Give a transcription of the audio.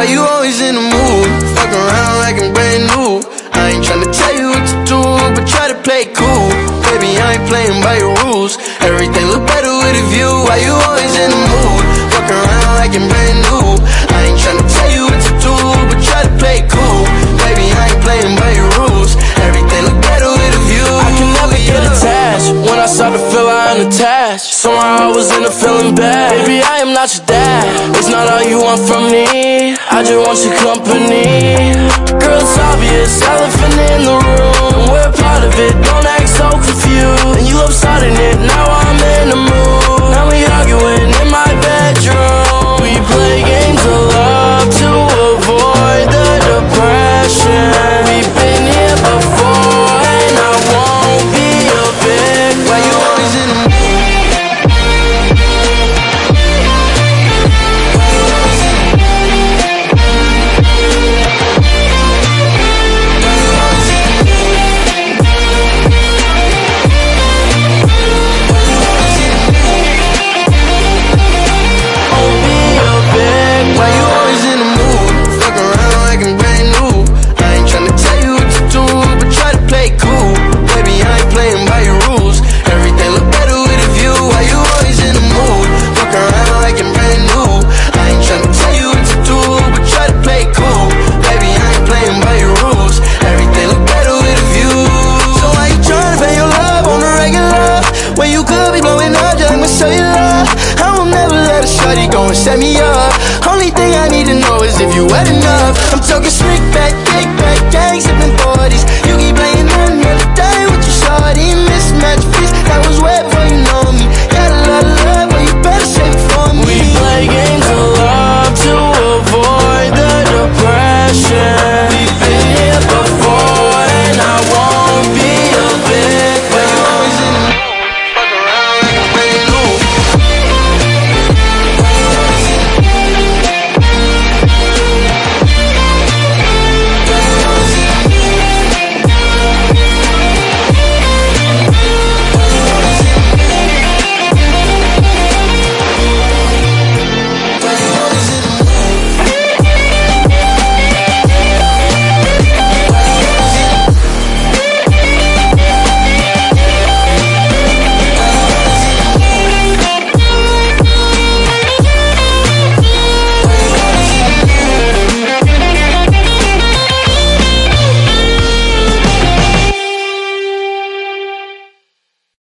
Why you always in the mood? Fuck around like I'm brand new. I ain't tryna tell you what to do, but try to play cool. Baby, I ain't playing by your rules. Everything look better with a view. Why you always in the mood? Fuck around like I'm brand new. past. Somehow I was in a feeling bad. Baby, I am not your dad. It's not all you want from me. I just want your company. Girl, it's obvious, elephant in the room. We're part of it. set me up. Only thing I need to know is if you wet enough. I'm talking slick back